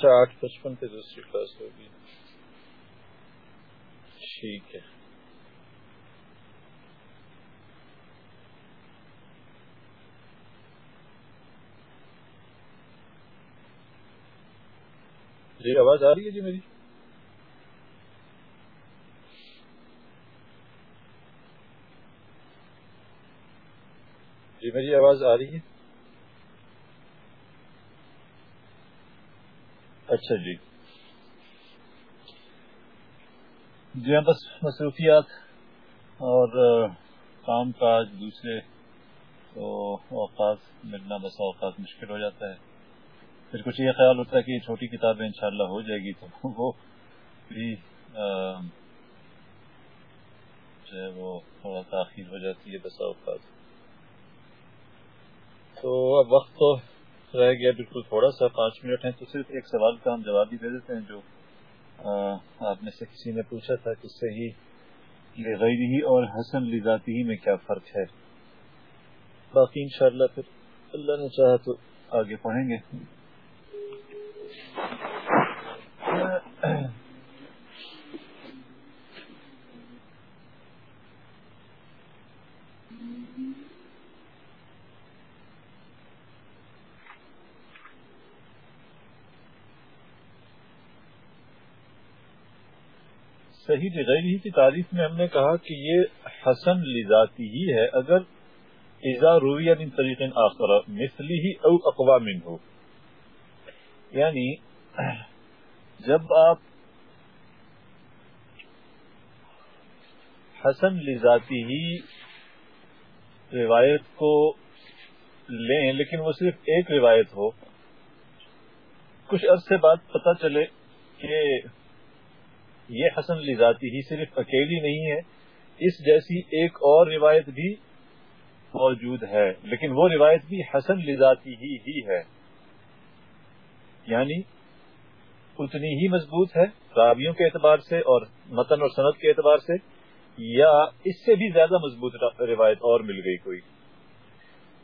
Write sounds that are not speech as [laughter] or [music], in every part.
اچھا آٹھ پچپن پہ دوسری کلاس ہوگی۔ ٹھیک ہے۔ جی آواز آ رہی ہے جی میری؟ جی میری آواز آ رہی ہے۔ اچھا جی۔ جی ہاں بس مصروفیات اور کام کاج دوسرے تو اوقات ملنا بس اوقات مشکل ہو جاتا ہے۔ پھر کچھ یہ خیال ہوتا ہے کہ یہ چھوٹی کتابیں انشاءاللہ ہو جائے گی تو [laughs] وہ بھی جو ہے وہ تھوڑا تاخیر ہو جاتی ہے بس اوقات۔ تو اب وقت تو رہ گیا بالکل تھوڑا سا، پانچ منٹ ہیں تو صرف ایک سوال کا ہم جواب ہی دے دیتے ہیں جو آپ میں سے کسی نے پوچھا تھا کہ صحیح غیری اور حسن لذاتی ہی میں کیا فرق ہے؟ باقی انشاءاللہ پھر اللہ نے چاہا تو آگے پڑھیں گے۔ صحیح غیر کی تعریف میں ہم نے کہا کہ یہ حسن لذاتی ہی ہے۔ اگر ایزا رویہ من طریق آخر، مثلی ہی او اقوام ہو یعنی جب آپ حسن لذاتی ہی روایت کو لیں، لیکن وہ صرف ایک روایت ہو، کچھ عرصے بعد پتہ چلے کہ یہ حسن لذاتی ہی صرف اکیلی نہیں ہے، اس جیسی ایک اور روایت بھی موجود ہے، لیکن وہ روایت بھی حسن لذاتی ہی ہی ہے۔ یعنی اتنی ہی مضبوط ہے راویوں کے اعتبار سے اور متن اور صنعت کے اعتبار سے، یا اس سے بھی زیادہ مضبوط روایت اور مل گئی کوئی؟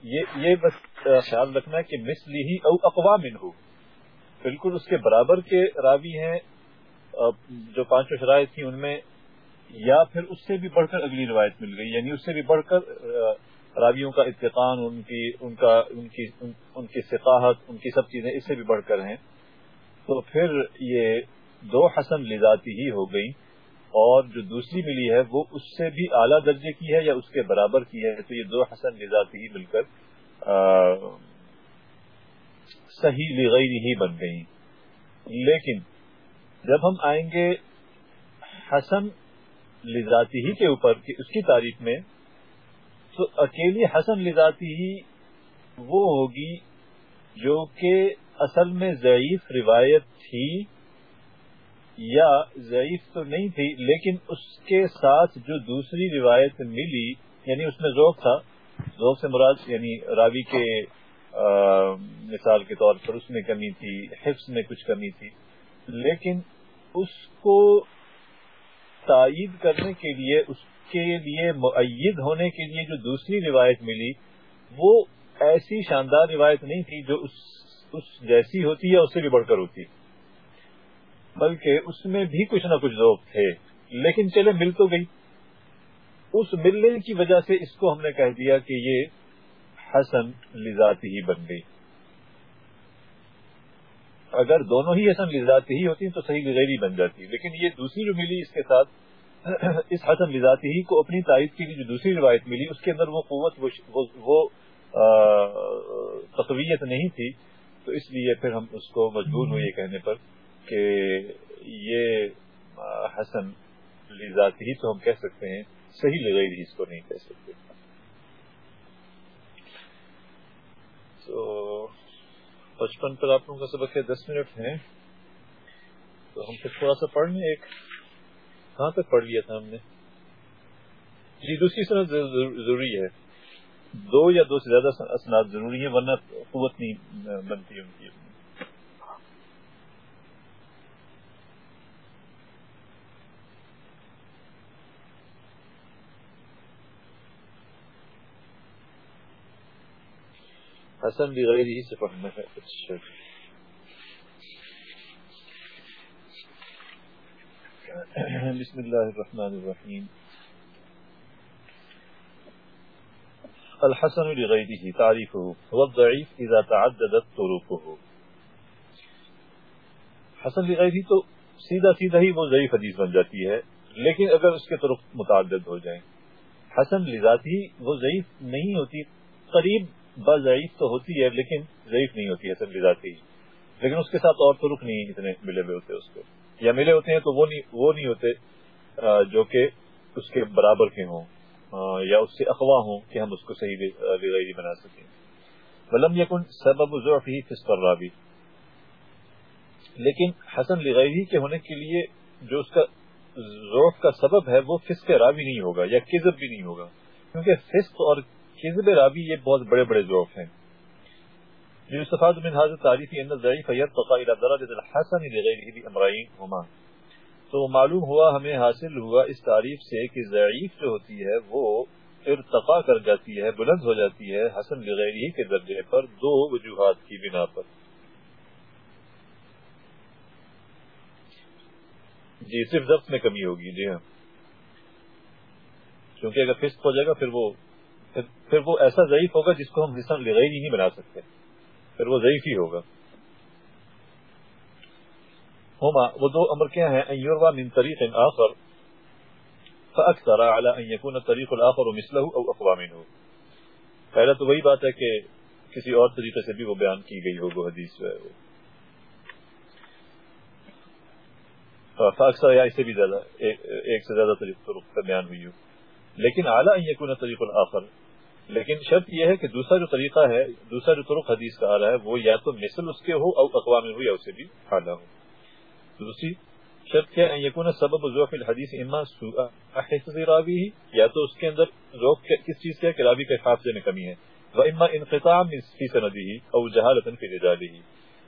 یہ بس خیال رکھنا ہے کہ مثلی ہی او اقوام ہو۔ بالکل اس کے برابر کے راوی ہیں جو پانچوں شرائط تھیں ان میں، یا پھر اس سے بھی بڑھ کر اگلی روایت مل گئی یعنی اس سے بھی بڑھ کر راویوں کا اتقان، ان کی، ان کا، ان کی ان کی سفاحت ان کی سب چیزیں اس سے بھی بڑھ کر ہیں۔ تو پھر یہ دو حسن لذاتی ہی ہو گئی اور جو دوسری ملی ہے وہ اس سے بھی اعلیٰ درجے کی ہے یا اس کے برابر کی ہے؟ تو یہ دو حسن لذاتی ہی مل کر صحیح لغیر ہی بن گئی لیکن جب ہم آئیں گے حسن لذاتی ہی کے اوپر کہ اس کی تعریف میں، تو اکیلی حسن لذاتی ہی وہ ہوگی جو کہ اصل میں ضعیف روایت تھی یا ضعیف تو نہیں تھی، لیکن اس کے ساتھ جو دوسری روایت ملی یعنی اس میں ذوق تھا، ذوق سے مراد یعنی راوی کے مثال کے طور پر اس میں کمی تھی، حفظ میں کچھ کمی تھی، لیکن اس کو تائید کرنے کے لیے، اس کے لیے معید ہونے کے لیے جو دوسری روایت ملی، وہ ایسی شاندار روایت نہیں تھی جو اس اس جیسی ہوتی یا اس سے بھی بڑھ کر ہوتی۔ بلکہ اس میں بھی کچھ نہ کچھ لوگ تھے، لیکن چلے مل تو گئی۔ اس ملنے کی وجہ سے اس کو ہم نے کہہ دیا کہ یہ حسن لذاتی ہی بن گئی۔ اگر دونوں ہی حسن لذاتی ہی ہوتی تو صحیح غیری بن جاتی لیکن یہ دوسری جو ملی اس کے ساتھ، اس حسن لذاتی ہی کو اپنی تائید کی جو دوسری روایت ملی، اس کے اندر وہ قوت، وہ تقویت نہیں تھی۔ تو اس لیے پھر ہم اس کو مجبور ہوئے کہنے پر کہ یہ حسن لذاتی ہی تو ہم کہہ سکتے ہیں، صحیح لغیر ہی اس کو نہیں کہہ سکتے۔ تو پچپن پر آپ لوگوں کا سبق ہے، دس منٹ ہیں۔ تو ہم پھر تھوڑا سا پڑھ لیں۔ ایک، کہاں تک پڑھ لیا تھا ہم نے؟ جی دوسری صنعت ضروری ہے۔ دو یا دو سے زیادہ اسناد ضروری ہے ورنہ قوت نہیں بنتی ان کی۔ حسن بھی غیر ہی سے پڑھنا ہے اچھا بسم الله الرحمن الرحيم الحسن لغيره تعريفه هو الضعيف إذا تعددت طرقه حسن لغیری تو سیدھا سیدھا ہی وہ ضعیف حدیث بن جاتی ہے، لیکن اگر اس کے طرف متعدد ہو جائیں۔ حسن لذاتی وہ ضعیف نہیں ہوتی، قریب ضعیف تو ہوتی ہے لیکن ضعیف نہیں ہوتی حسن لذاتی لیکن اس کے ساتھ اور طرق نہیں اتنے ملے ہوئے ہوتے اس کو۔ یا ملے ہوتے ہیں تو وہ نہیں وہ نہیں ہوتے جو کہ اس کے برابر کے ہوں یا اس سے اخوا ہوں کہ ہم اس کو صحیح لغیری بنا سکیں۔ ولم یکن سبب ضعف ہی فسق رابی لیکن حسن لغیری کے ہونے کے لیے جو اس کا ضعف کا سبب ہے وہ فسق راوی نہیں ہوگا یا کذب بھی نہیں ہوگا۔ کیونکہ فسق اور کذب راوی، یہ بہت بڑے بڑے ضعف ہیں۔ جو استفاد من حاضر تعریفی ان ضعیف یرتقى الى درجه الحسن لغیره بامرين هما تو معلوم ہوا، ہمیں حاصل ہوا اس تعریف سے کہ ضعیف جو ہوتی ہے، وہ ارتقا کر جاتی ہے، بلند ہو جاتی ہے حسن لغیری کے درجے پر دو وجوہات کی بنا پر۔ جی صرف ضبط میں کمی ہوگی جی ہاں۔ کیونکہ اگر فسق ہو جائے گا، پھر وہ پھر وہ ایسا ضعیف ہوگا جس کو ہم حسن لغیری نہیں بنا سکتے۔ پھر وہ ضعیف ہی ہوگا۔ ہما وہ دو امر کیا ہیں؟ ان یروا من طریق آخر، فاکثر على ان يكون الطريق الاخر مثله او اقوى منه۔ پہلا تو وہی بات ہے کہ کسی اور طریقے سے بھی وہ بیان کی گئی ہو وہ حدیث ہے وہ۔ ہاں، فاکثر یا اس سے بھی زیادہ، ایک سے زیادہ طریق طرق بیان ہوئی ہو۔ لیکن اعلیٰ ان يكون الطريق الاخر لیکن شرط یہ ہے کہ دوسرا جو طریقہ ہے دوسرا جو طرق حدیث کا آ رہا ہے وہ یا تو مثل اس کے ہو او اقوام ہو یا اسے بھی اعلیٰ ہو۔ دوسری شرط کیا ہے یقون سبب ذوق الحدیث اما راوی ہی یا تو اس کے اندر ذوق کس چیز کا کہ راوی کے حافظے میں کمی ہے۔ وہ اما انقطاع فی سندی ہی اور جہالت فی رجالی ہی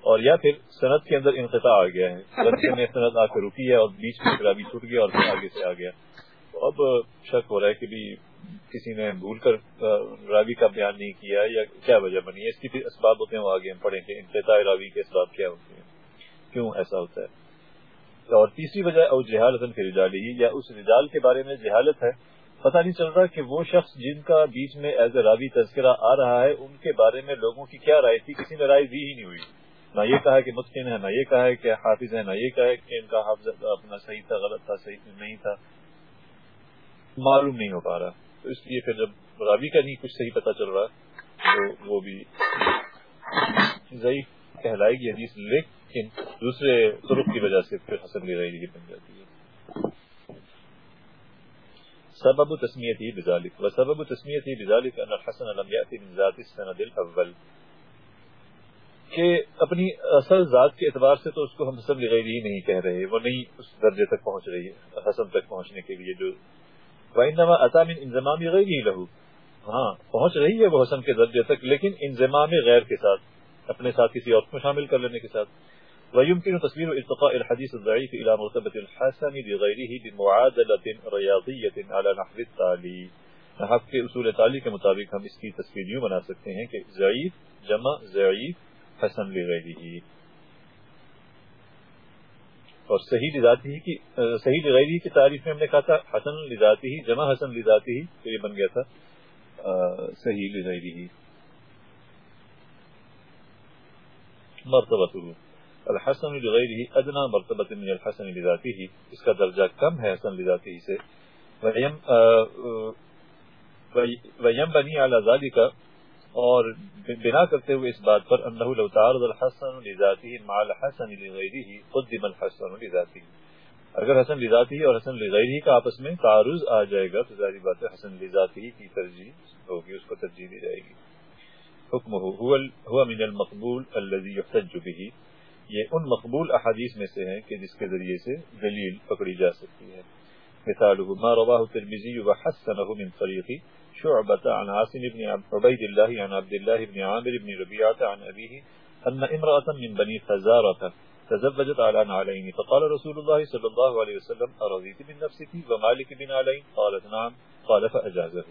اور یا پھر سند کے اندر انقطاع آ گیا ہے۔ میں سند آ کے رکی ہے اور بیچ میں راوی چھوٹ گیا اور پھر آگے سے آ گیا۔ تو اب شک ہو رہا ہے کہ بھی کسی نے بھول کر راوی کا بیان نہیں کیا یا کیا وجہ بنی ہے؟ اس کی پھر اسباب ہوتے ہیں، وہ آگے ہم پڑھیں کہ انقطاع راوی کے اسباب کیا ہوتے ہیں؟ کیوں ایسا ہوتا ہے؟ اور تیسری وجہ اور جہالت کے رجالی یا اس رجال کے بارے میں جہالت ہے۔ پتہ نہیں چل رہا کہ وہ شخص جن کا بیچ میں ایز اے راوی تذکرہ آ رہا ہے، ان کے بارے میں لوگوں کی کیا رائے تھی؟ کسی نے رائے دی ہی نہیں ہوئی۔ نہ یہ کہا کہ متقن ہے، نہ یہ کہا ہے کہ حافظ ہے، نہ یہ کہا ہے کہ ان کا حافظ اپنا صحیح تھا، غلط تھا، صحیح نہیں تھا۔ معلوم نہیں ہو پا رہا۔ تو اس لیے پھر جب راوی کا نہیں کچھ صحیح پتہ چل رہا تو وہ بھی ضعیف کہلائے گی حدیث، لیکن دوسرے طرق کی وجہ سے پھر حسن لغیری بن جاتی ہے۔ سبب تسمیت ہی بذالک و سبب تسمیت ہی بذالک ان الحسن لم یأتی من ذات السند الاول۔ کہ اپنی اصل ذات کے اعتبار سے تو اس کو ہم حسن لغیری ہی نہیں کہہ رہے، وہ نہیں اس درجے تک پہنچ رہی ہے حسن تک پہنچنے کے لیے جو وَإِنَّمَا أَتَى مِنْ انضمام غیری لہو ہاں پہنچ رہی ہے وہ حسن کے درجے تک، لیکن انضمام غیر کے ساتھ، اپنے ساتھ کسی اور کو شامل کر لینے کے ساتھ۔ ويمكن تصوير التقاء الحديث الضعيف الى مرتبه الحسن بغيره بمعادله رياضيه على نحو التالي نحو کے اصول تالی کے مطابق ہم اس کی تصویر یوں بنا سکتے ہیں کہ ضعیف، جمع، ضعیف، حسن لغیره اور صحیح لذاتی ہی کی صحیح لغیری کی تعریف میں ہم نے کہا تھا، حسن لذاتی ہی، جمع حسن لذاتی ہی تو یہ بن گیا تھا صحیح لغیری ہی۔ مرتبہ الحسن لغیره ادنا مرتبہ من الحسن لذاته اس کا درجہ کم ہے حسن لذاته سے۔ ویم بنی علی ذالک اور بنا کرتے ہوئے اس بات پر انه لو تعارض الحسن لذاته مع الحسن لغیره قدم الحسن لذاته۔ اگر حسن لذاته اور حسن لغیره کا آپس میں تعارض آ جائے گا تو ظاہر بات ہے حسن لذاته کی ترجیح ہوگی، اس کو ترجیح دی جائے گی۔ حکمه هو من المقبول الذي يحتج به۔ یہ ان مقبول احادیث میں سے ہیں کہ جس کے ذریعے سے دلیل پکڑی جا سکتی ہے۔ مثاله ما رواه الترمذي وحسنه من طريق شعبة عن عاصم بن عبيد الله عن عبد الله بن عامر بن ربيعة عن أبيه أن امرأة من بني فزارة تزوجت على نعلين فقال رسول الله صلى الله عليه وسلم أرضيت من نفسك ومالك بن علين قالت نعم. قال فأجازه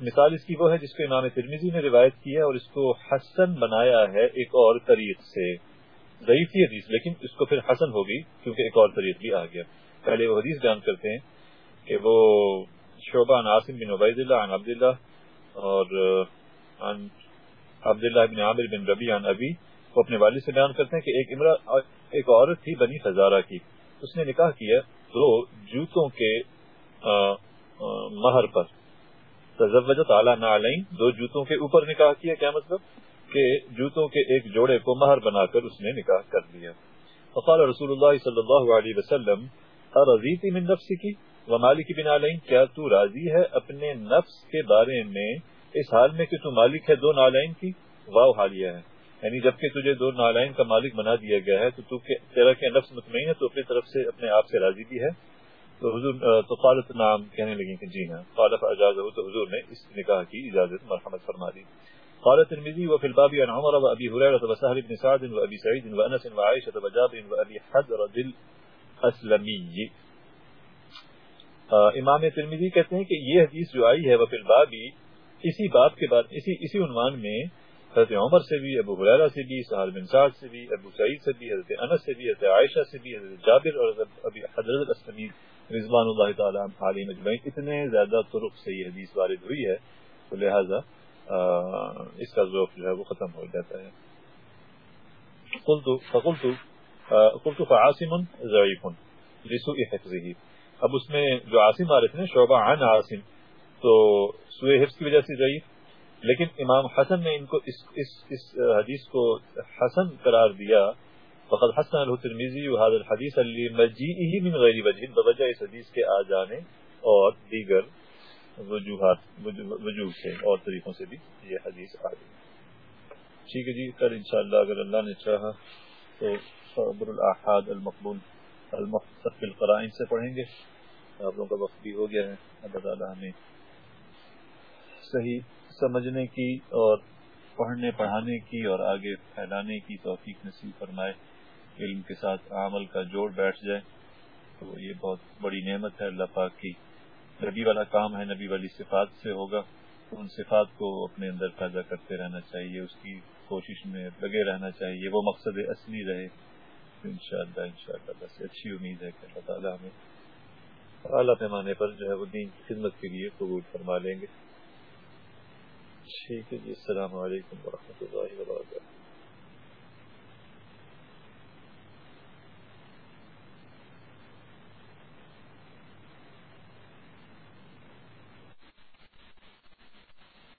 مثال اس کی وہ ہے جس کو امام ترمیزی نے روایت کیا اور اس کو حسن بنایا ہے ایک اور طریق سے. ضعیف تھی حدیث، لیکن اس کو پھر حسن ہوگی کیونکہ ایک اور طریق بھی آ گیا. پہلے وہ حدیث بیان کرتے ہیں کہ وہ شعبہ عن عاصم بن عبید اللہ، عن عبداللہ اور عن عبداللہ بن عامر بن ربی عن ابی، وہ اپنے والد سے بیان کرتے ہیں کہ ایک امرا، ایک عورت تھی بنی فزارہ کی۔ اس نے نکاح کیا دو جوتوں کے مہر پر۔ تزوجت اعلیٰ نعلین، دو جوتوں کے اوپر نکاح کیا۔ کیا مطلب؟ کہ جوتوں کے ایک جوڑے کو مہر بنا کر اس نے نکاح کر لیا فقال رسول اللہ صلی اللہ علیہ وسلم رضیتی من نفسی کی ومالی کی بنا لین کیا تو راضی ہے اپنے نفس کے بارے میں؟ اس حال میں کہ تو مالک ہے، دو نالین کی واو حالیہ ہے۔ یعنی جبکہ تجھے دو نالائن کا مالک بنا دیا گیا ہے، تو تو تیرا کے نفس مطمئن ہے، تو اپنی طرف سے، اپنے آپ سے راضی بھی ہے۔ تو حضور تو قالت نام کہنے لگی کہ جی ہاں۔ قالف اجاز ہو تو حضور نے اس نکاح کی اجازت مرحمت فرما دی۔ قالت النبي وفي الباب عن عمر وابي هريره وسهل بن سعد وابي سعيد وانس وعائشه وجابر وابي حضرة الاسلمي امام ترمذی کہتے ہیں کہ یہ حدیث جو آئی ہے، وفی البابی اسی باب کے بعد، اسی اسی عنوان میں حضرت عمر سے بھی، ابو حریرہ سے بھی، سہل بن سعد سے بھی، ابو سعید سے بھی، حضرت انس سے بھی، حضرت عائشہ سے بھی، حضرت جابر اور حضرت اسلمی رضوان اللہ تعالیٰ علی مجمعین اتنے زیادہ طرق سے یہ حدیث وارد ہوئی ہے، تو لہٰذا اس کا ذوق جو ہے وہ ختم ہو جاتا ہے۔ فقلت قلت فعاصم ضعیف لسوء حفظه۔ اب اس میں جو عاصم آ رہے تھے شعبہ عن عاصم، تو سوء حفظ کی وجہ سے ضعیف لیکن امام حسن نے ان کو اس اس اس حدیث کو حسن قرار دیا۔ فقط حسن الترمیزی وهذا الحديث لمجيئه من غیر وجہ، بوجہ اس حدیث کے آ جانے اور دیگر وجوہات، وجوہ سے اور طریقوں سے بھی یہ حدیث آ گئی۔ ٹھیک ہے جی کل انشاءاللہ، اگر اللہ نے چاہا تو صبر الاحاد المقبول۔ المحتفل قرائن سے پڑھیں گے آپ لوگوں کا وقت بھی ہو گیا ہے۔ اللہ تعالیٰ ہمیں صحیح سمجھنے کی اور پڑھنے، پڑھانے کی اور آگے پھیلانے کی توفیق نصیب فرمائے علم کے ساتھ عمل کا جوڑ بیٹھ جائے۔ تو یہ بہت بڑی نعمت ہے۔ اللہ پاک کی نبی والا کام ہے، نبی والی صفات سے ہوگا۔ ان صفات کو اپنے اندر پیدا کرتے رہنا چاہیے، اس کی کوشش میں لگے رہنا چاہیے۔ وہ مقصد اصلی رہے۔ انشاءاللہ انشاءاللہ، بس اچھی امید ہے کہ اللہ تعالیٰ ہمیں اعلیٰ پیمانے پر جو ہے وہ دین کی خدمت کے لیے قبول فرما لیں گے۔ ٹھیک ہے جی السلام علیکم ورحمۃ اللہ وبرکاتہ۔